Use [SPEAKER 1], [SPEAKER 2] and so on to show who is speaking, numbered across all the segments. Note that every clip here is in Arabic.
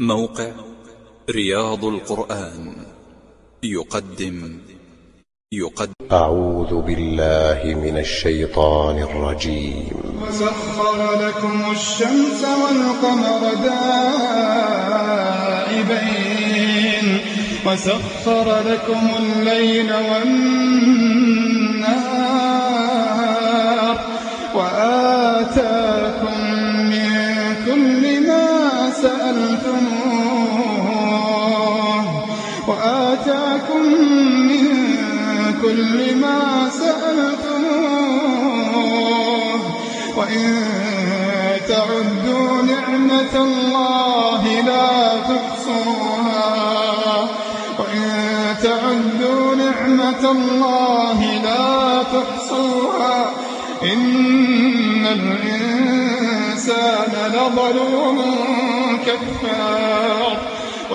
[SPEAKER 1] موقع رياض القرآن. يقدم. يقدم.
[SPEAKER 2] أعوذ بالله من الشيطان الرجيم.
[SPEAKER 3] وسخر لكم الشمس والقمر دائبين. وسخر لكم الليل والنهار كل ما سألتموه وإن تعدوا نعمة الله لا تحصوها. وإن تعدوا نعمة الله لا تحصوها. إن الإنسان لظلوم كفار.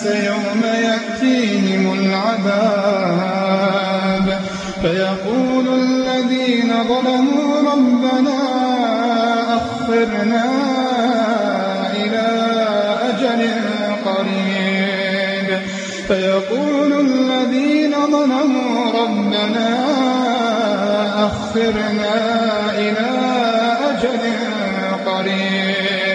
[SPEAKER 3] الناس يوم يأتيهم العذاب. فيقول الذين ظلموا ربنا أخرنا إلى أجل قريب. فيقول الذين ظلموا ربنا أخرنا إلى أجل قريب.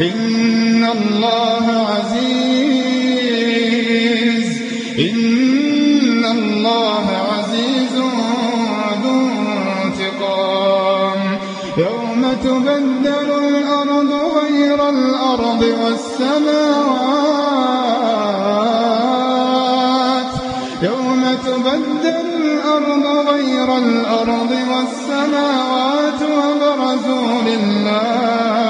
[SPEAKER 3] إن الله عزيز. إن الله عزيز ذو انتقام. يوم تبدل الأرض غير الأرض والسماوات. يوم تبدل الأرض غير الأرض والسماوات وبرزوا لله.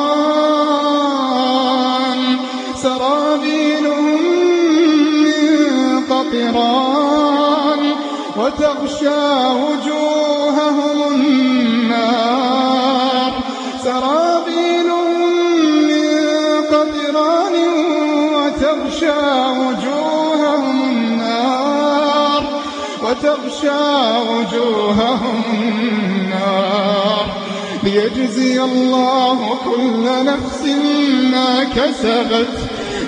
[SPEAKER 3] قطران وتغشى وجوههم النار. سرابيلهم من قطران وتغشى وجوههم النار. وتغشى وجوههم النار. ليجزي الله كل نفس ما كسبت.